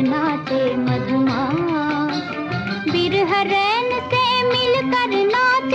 नाचे मधुमा बिरहरैन से मिलकर नाच